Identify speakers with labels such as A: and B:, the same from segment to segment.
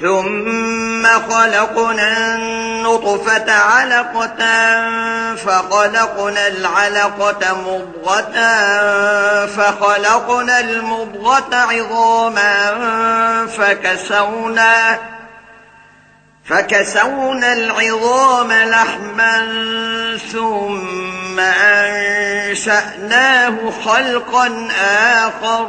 A: ثم خلقنا النطفة علقة فخلقنا العلقة مضغة فخلقنا المضغة عظاما فكسونا فكسونا العظام لحما ثم أنشأناه خلقا آخر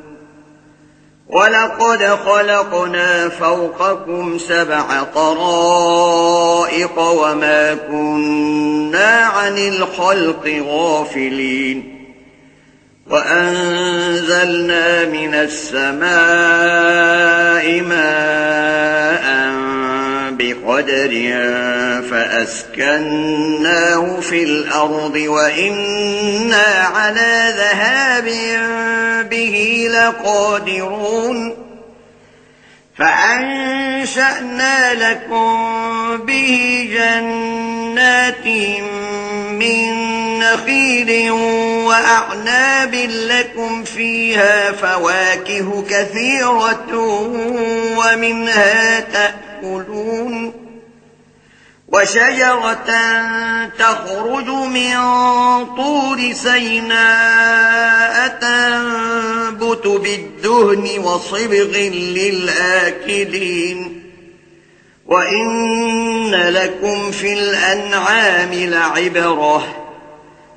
A: وَلَقَدْ خَلَقْنَا فَوْقَكُمْ سَبْعَ طَرَائِقَ وَمَا كُنَّا عَنِ الْخَلْقِ غَافِلِينَ وَأَنزَلْنَا مِنَ السَّمَاءِ مَاءً بقدر فأسكناه في الأرض وإنا على ذهاب به لقادرون فأنشأنا لكم به جنات من نخيل وأعناب لكم فيها فواكه كثيرة ومنها تأكلون وشجرة تخرج من طور سيناء تنبت بالدهن وصبغ للآكلين وَإِنَّ لَكُمْ فِي الْأَنْعَامِ لَعِبْرَةً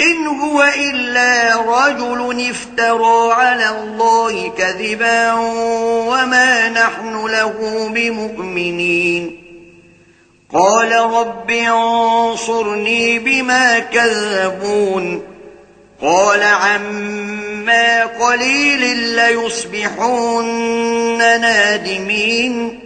A: إن هو إلا رجل افترى على الله كذبا وما نحن له بمؤمنين قال رب انصرني بما كذبون قال عما قليل ليصبحون نادمين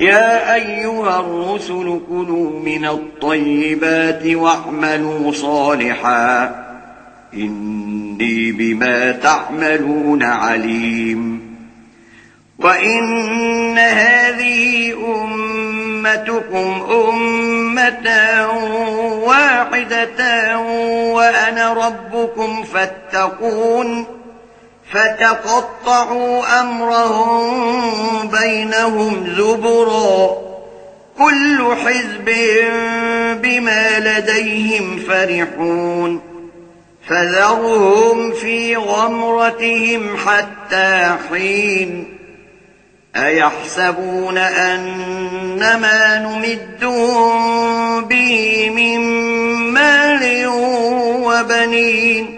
A: يا أيها الرسل كنوا من الطيبات واعملوا صالحا إني بما تعملون عليم وإن هذه أمتكم أمة واحدة وأنا ربكم فاتقون فتقطعوا أمرهم بينهم زبرا كل حزب بما لديهم فرحون فذرهم في غمرتهم حتى حين أيحسبون أنما نمدهم به من مال وبنين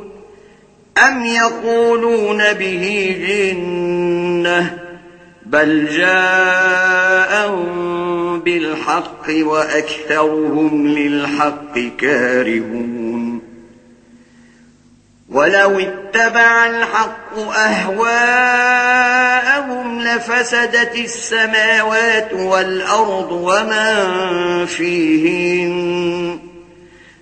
A: أم يقولون به جنة بل جاءهم بالحق وأكثرهم للحق كارهون ولو اتبع الحق أهواءهم لفسدت السماوات والأرض ومن فيهن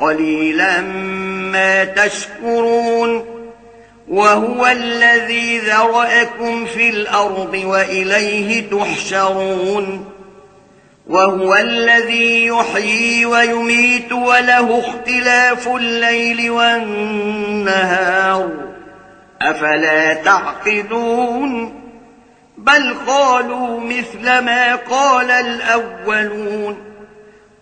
A: قليلا ما تشكرون وهو الذي ذرأكم في الأرض وإليه تحشرون وهو الذي يحيي ويميت وله اختلاف الليل والنهار أفلا تعقدون بل قالوا مثل ما قال الأولون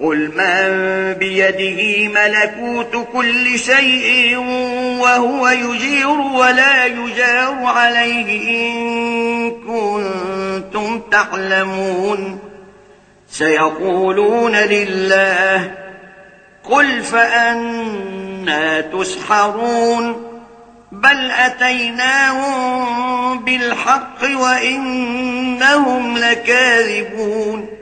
A: قل من بيده ملكوت كل شيء وهو يجير ولا يجار عليه إن كنتم تعلمون سيقولون لله قل فأنا تسحرون بل أتيناهم بالحق وإنهم لكاذبون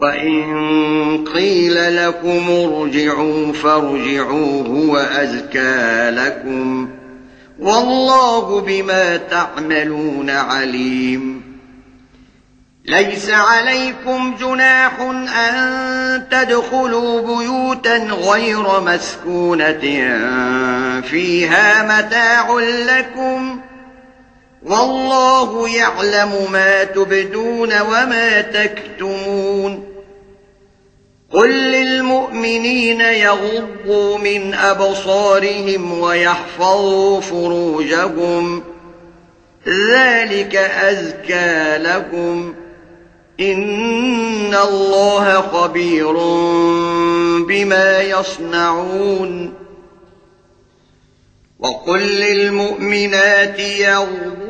A: وَإِن قِيلَ لَكُمْ ارْجِعُوا فَارْجِعُوا هُوَ أَزْكَى لَكُمْ وَاللَّهُ بِمَا تَعْمَلُونَ عَلِيمٌ لَيْسَ عَلَيْكُمْ جُنَاحٌ أَن تَدْخُلُوا بُيُوتًا غَيْرَ مَسْكُونَةٍ فِيهَا مَتَاعٌ لَكُمْ وَاللَّهُ يَعْلَمُ مَا تُبْدُونَ وَمَا تَكْتُمُونَ قل للمؤمنين يغضوا من أبصارهم ويحفظوا فروجهم ذلك أزكى لكم إن الله خبير بما يصنعون وقل للمؤمنات يغضوا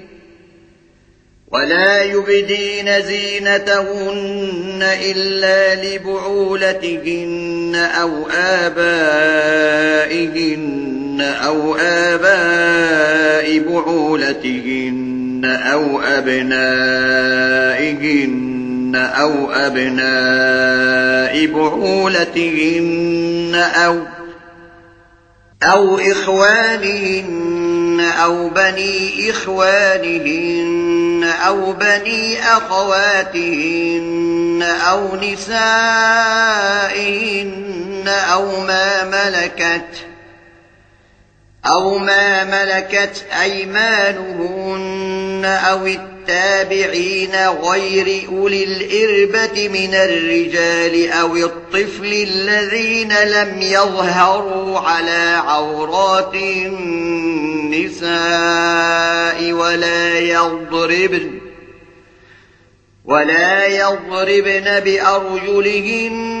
A: ولا يبدين زينتهن إلا لبعولتهن أو آبائهن أو آباء بعولتهن أو أبنائهن أو أبناء بعولتهن أو أو إخوانهن أو بني إخوانهن أو بني أخواتهن أو نسائهن أو ما ملكت أو ما ملكت أيمانهن أو التابعين غير أولي الإربة من الرجال أو الطفل الذين لم يظهروا على عورات النساء ولا يضربن ولا يضربن بأرجلهن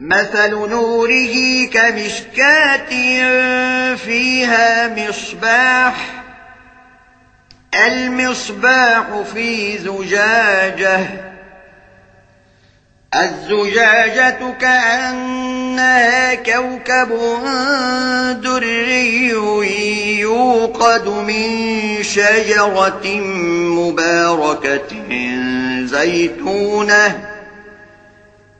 A: مثل نوره كمشكات فيها مصباح المصباح في زجاجة الزجاجة كأنها كوكب دري يوقد من شجرة مباركة زيتونه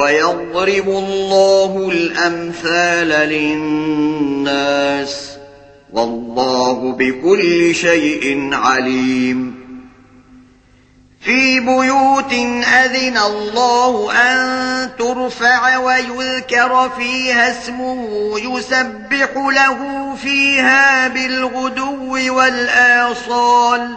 A: وَيَضْرِبُ اللَّهُ الْأَمْثَالَ لِلنَّاسِ وَاللَّهُ بِكُلِّ شَيْءٍ عَلِيمٌ في بيوت أذن الله أن ترفع ويذكر فيها اسمه يسبح له فيها بالغدو والآصال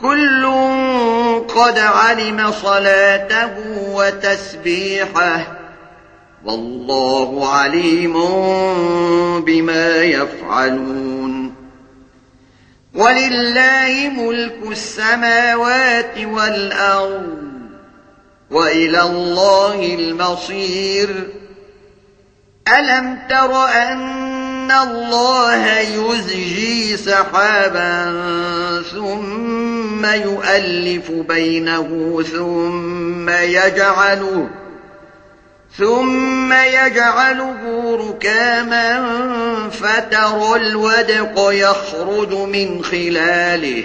A: كل قد علم صلاته وتسبيحه والله عليم بما يفعلون ولله ملك السماوات والأرض وإلى الله المصير ألم تر أنت ان الله يزجي سحابا ثم يؤلف بينه ثم يجعله ثم يجعله ركاما فترى الودق يخرج من خلاله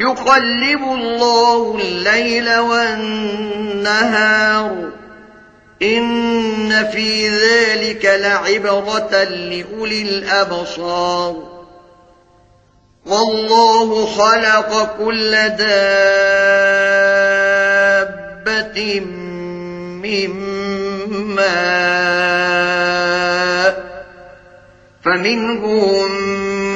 A: يقلب الله الليل والنهار إن في ذلك لعبرة لأولي الأبصار والله خلق كل دابة مما فمنهم مما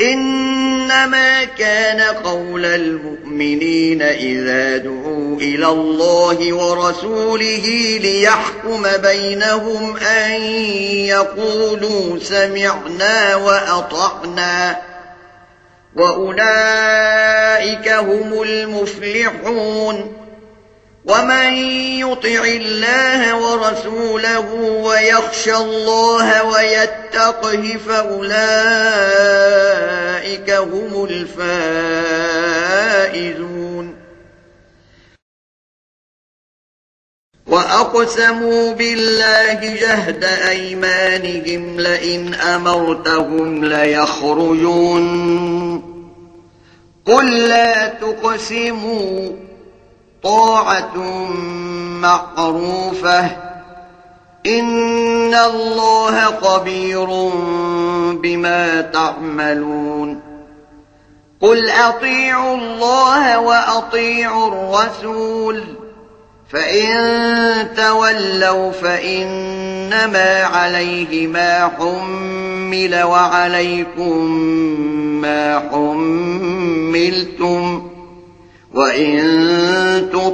A: انما كان قول المؤمنين اذا دعوا الى الله ورسوله ليحكم بينهم ان يقولوا سمعنا واطعنا واولئك هم المفلحون ومن يطع الله ورسوله ويخشى الله ويتقه فأولئك هم الفائزون وأقسموا بالله جهد أيمانهم لئن أمرتهم ليخرجون قل لا تقسموا طاعة معروفة إن الله قبير بما تعملون قل أطيعوا الله وأطيعوا الرسول فإن تولوا فإنما عليه ما حمل وعليكم ما حملتم وإن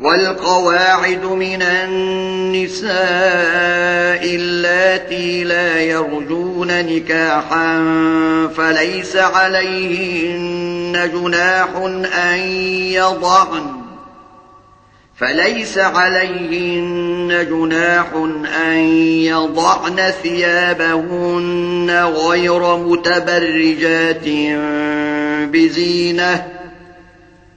A: والقواعد من النساء التي لا يرجون نكاحا فليس عليهن جناح أن يضعن فليس عليهن جناح أن يضعن ثيابهن غير متبرجات بزينه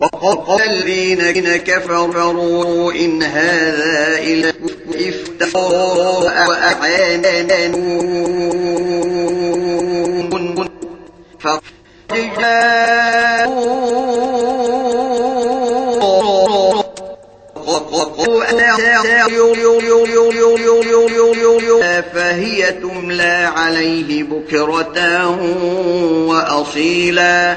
A: وقال الذين كفروا إن هذا إلا إفتراء وأعانون فجاءوا فهي تملى عليه بكرة وأصيلا